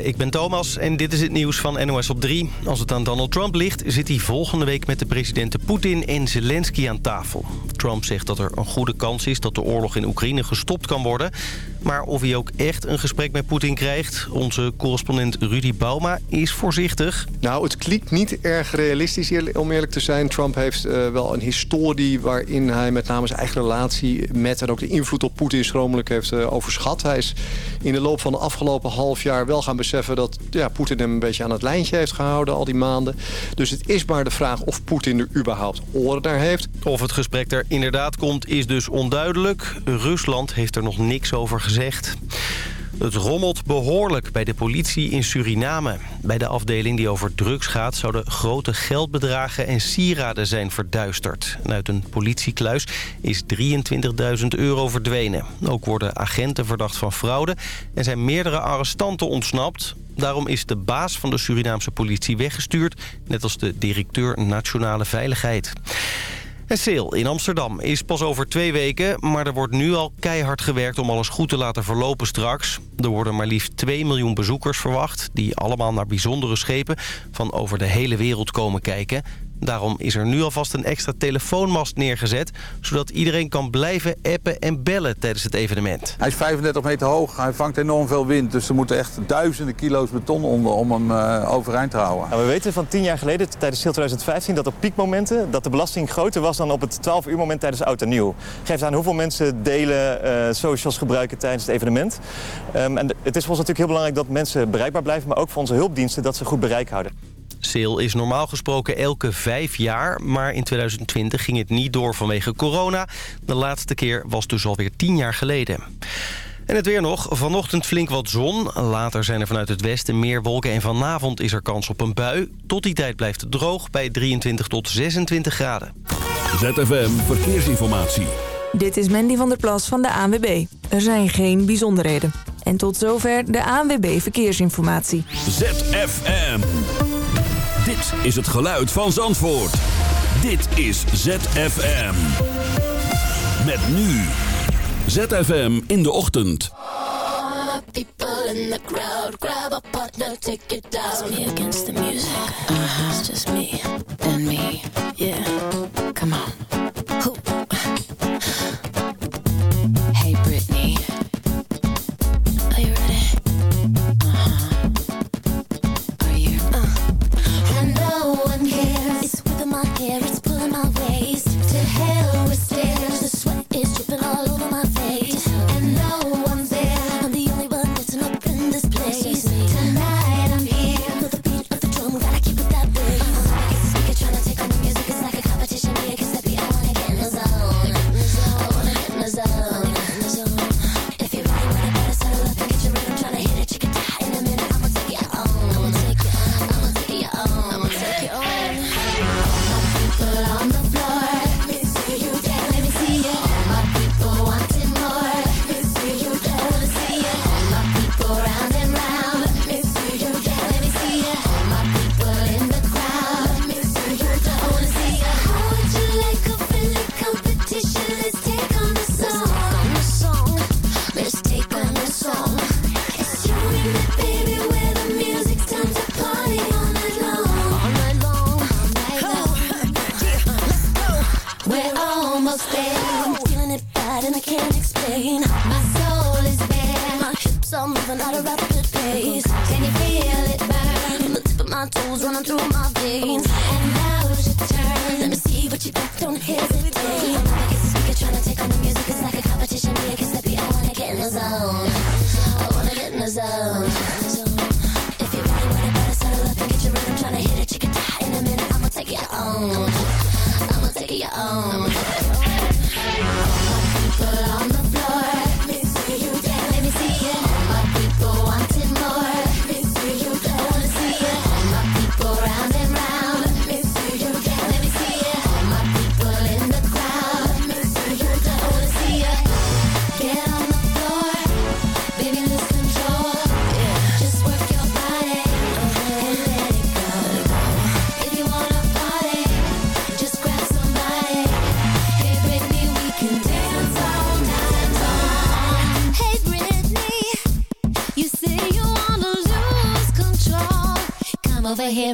Ik ben Thomas en dit is het nieuws van NOS op 3. Als het aan Donald Trump ligt, zit hij volgende week met de presidenten Poetin en Zelensky aan tafel. Trump zegt dat er een goede kans is dat de oorlog in Oekraïne gestopt kan worden. Maar of hij ook echt een gesprek met Poetin krijgt... onze correspondent Rudy Bauma is voorzichtig. Nou, het klinkt niet erg realistisch om eerlijk te zijn. Trump heeft uh, wel een historie waarin hij met name zijn eigen relatie... met en ook de invloed op Poetin schromelijk heeft uh, overschat. Hij is in de loop van de afgelopen half jaar wel gaan beseffen... dat ja, Poetin hem een beetje aan het lijntje heeft gehouden al die maanden. Dus het is maar de vraag of Poetin er überhaupt oren naar heeft. Of het gesprek er inderdaad komt is dus onduidelijk. Rusland heeft er nog niks over gezegd gezegd. Het rommelt behoorlijk bij de politie in Suriname. Bij de afdeling die over drugs gaat... zouden grote geldbedragen en sieraden zijn verduisterd. Uit een politiekluis is 23.000 euro verdwenen. Ook worden agenten verdacht van fraude... en zijn meerdere arrestanten ontsnapt. Daarom is de baas van de Surinaamse politie weggestuurd... net als de directeur Nationale Veiligheid. Sale in Amsterdam is pas over twee weken, maar er wordt nu al keihard gewerkt om alles goed te laten verlopen straks. Er worden maar liefst 2 miljoen bezoekers verwacht, die allemaal naar bijzondere schepen van over de hele wereld komen kijken. Daarom is er nu alvast een extra telefoonmast neergezet... zodat iedereen kan blijven appen en bellen tijdens het evenement. Hij is 35 meter hoog, hij vangt enorm veel wind... dus er moeten echt duizenden kilo's beton onder om hem uh, overeind te houden. Nou, we weten van 10 jaar geleden, tijdens SEAL 2015... dat op piekmomenten dat de belasting groter was dan op het 12 uur moment tijdens Oud en Nieuw. Geeft aan hoeveel mensen delen, uh, socials gebruiken tijdens het evenement. Um, en het is voor ons natuurlijk heel belangrijk dat mensen bereikbaar blijven... maar ook voor onze hulpdiensten dat ze goed bereik houden. Sale is normaal gesproken elke vijf jaar, maar in 2020 ging het niet door vanwege corona. De laatste keer was dus alweer tien jaar geleden. En het weer nog. Vanochtend flink wat zon. Later zijn er vanuit het westen meer wolken en vanavond is er kans op een bui. Tot die tijd blijft het droog bij 23 tot 26 graden. ZFM Verkeersinformatie. Dit is Mandy van der Plas van de ANWB. Er zijn geen bijzonderheden. En tot zover de ANWB Verkeersinformatie. ZFM. Dit is het geluid van Zandvoort. Dit is ZFM. Met nu. ZFM in de ochtend. People in the crowd, grab a partner, take it down. It's me against the music. Uh -huh. It's just me and me. Yeah, come on. Running through my veins.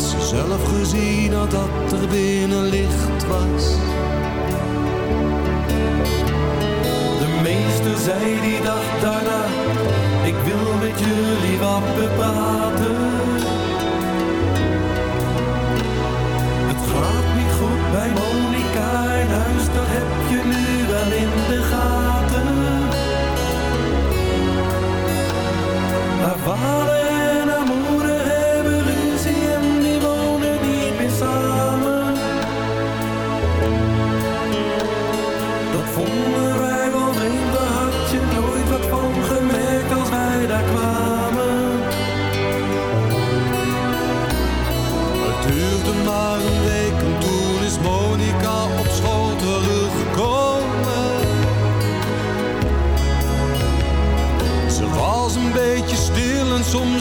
ze zelf gezien had dat er binnen licht was. De meester zei die dag daarna, ik wil met jullie wat bepraten. Het gaat niet goed bij Monica in huis, dat heb je nu wel in de gaten. Haar vader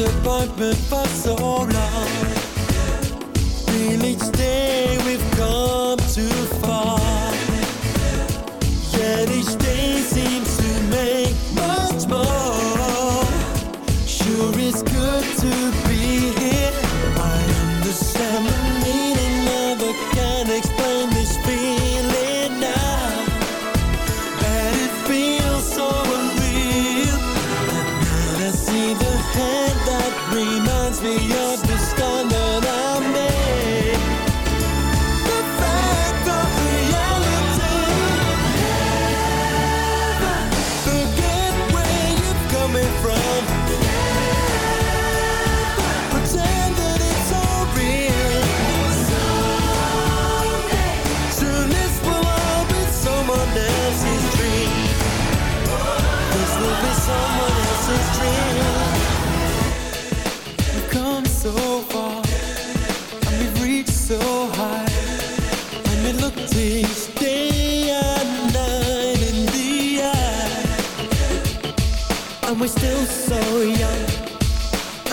Me for so long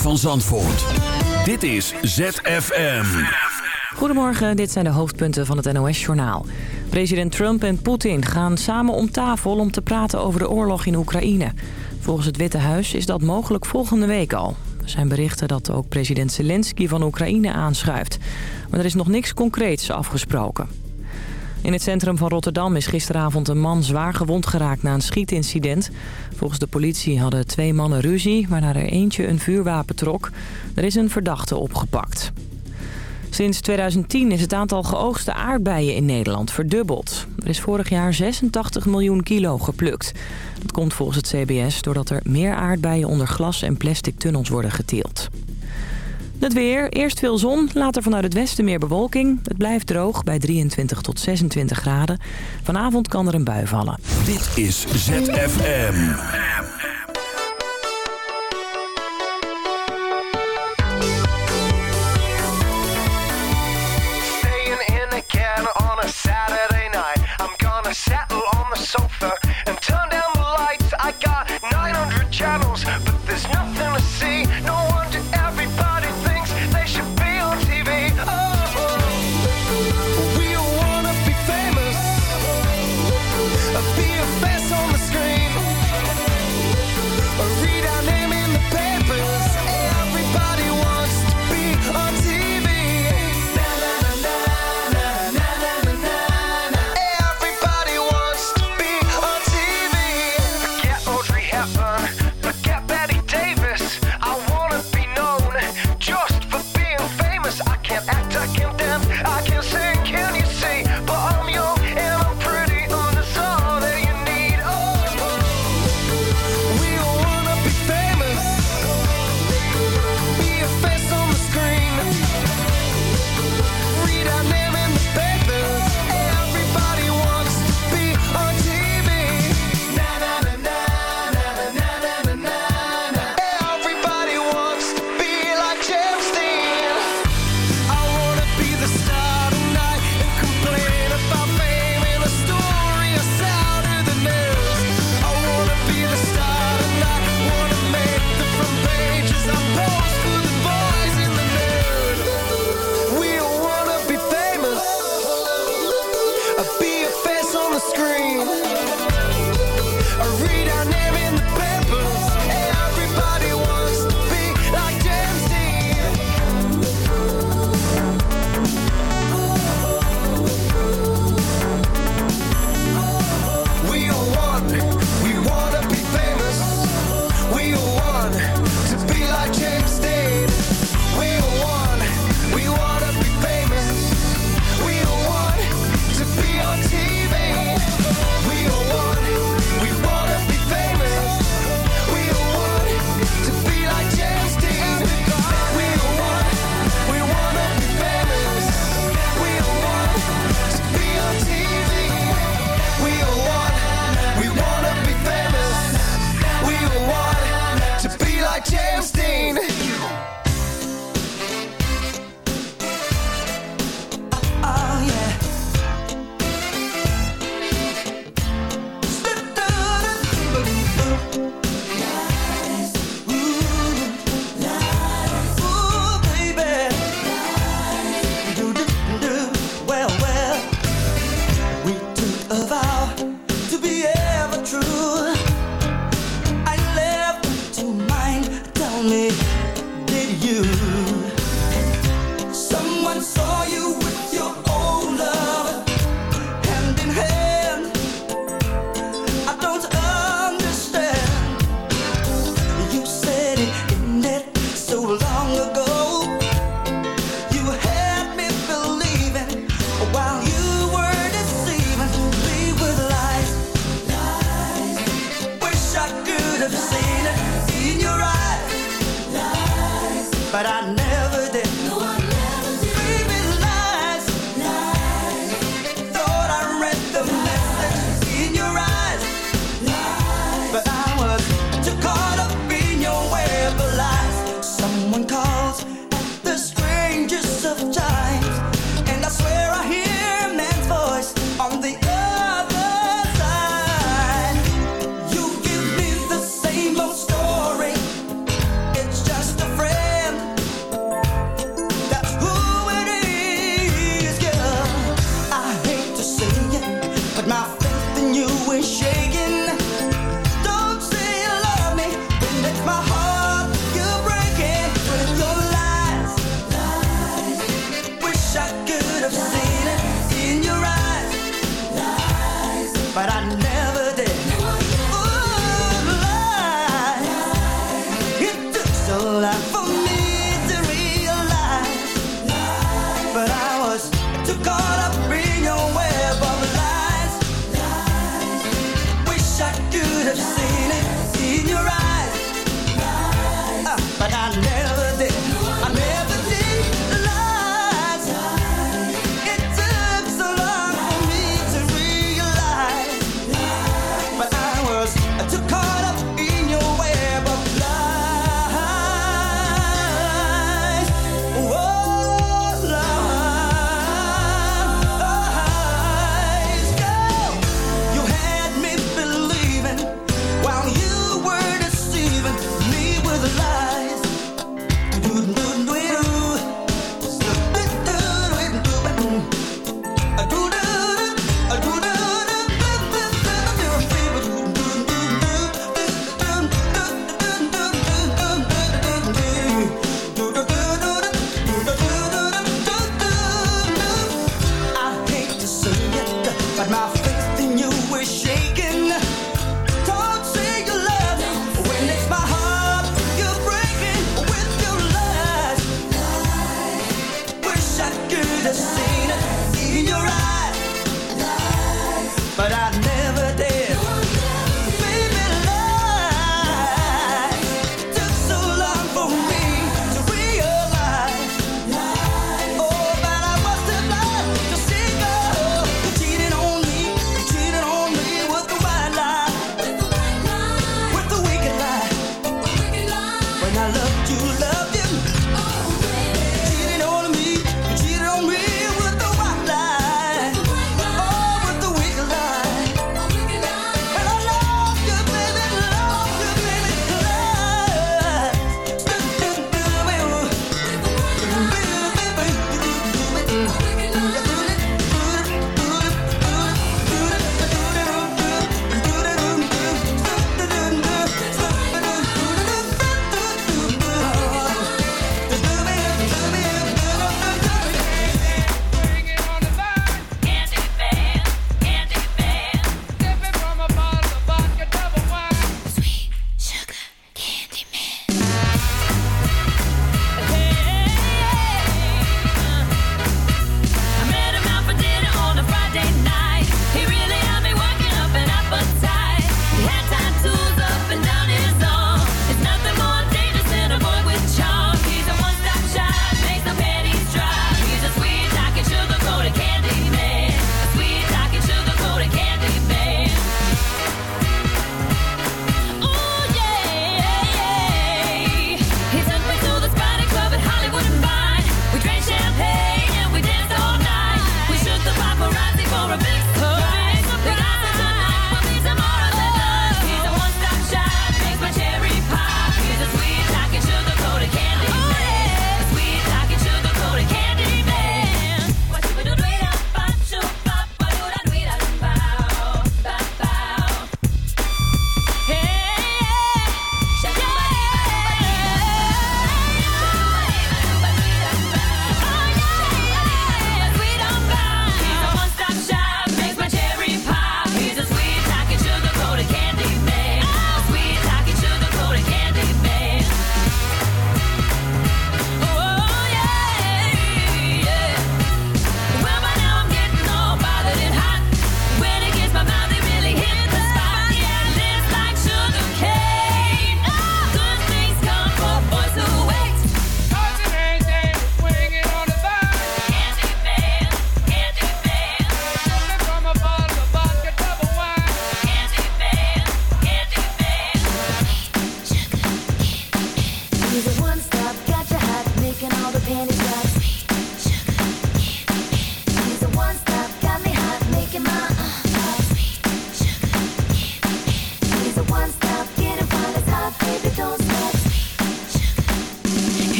van Zandvoort. Dit is ZFM. Goedemorgen, dit zijn de hoofdpunten van het NOS-journaal. President Trump en Poetin gaan samen om tafel om te praten over de oorlog in Oekraïne. Volgens het Witte Huis is dat mogelijk volgende week al. Er zijn berichten dat ook president Zelensky van Oekraïne aanschuift. Maar er is nog niks concreets afgesproken. In het centrum van Rotterdam is gisteravond een man zwaar gewond geraakt na een schietincident. Volgens de politie hadden twee mannen ruzie, waarna er eentje een vuurwapen trok. Er is een verdachte opgepakt. Sinds 2010 is het aantal geoogste aardbeien in Nederland verdubbeld. Er is vorig jaar 86 miljoen kilo geplukt. Dat komt volgens het CBS doordat er meer aardbeien onder glas en plastic tunnels worden geteeld. Het weer, eerst veel zon, later vanuit het westen meer bewolking. Het blijft droog bij 23 tot 26 graden. Vanavond kan er een bui vallen. Dit is ZFM.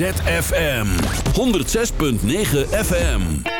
ZFM 106.9 FM.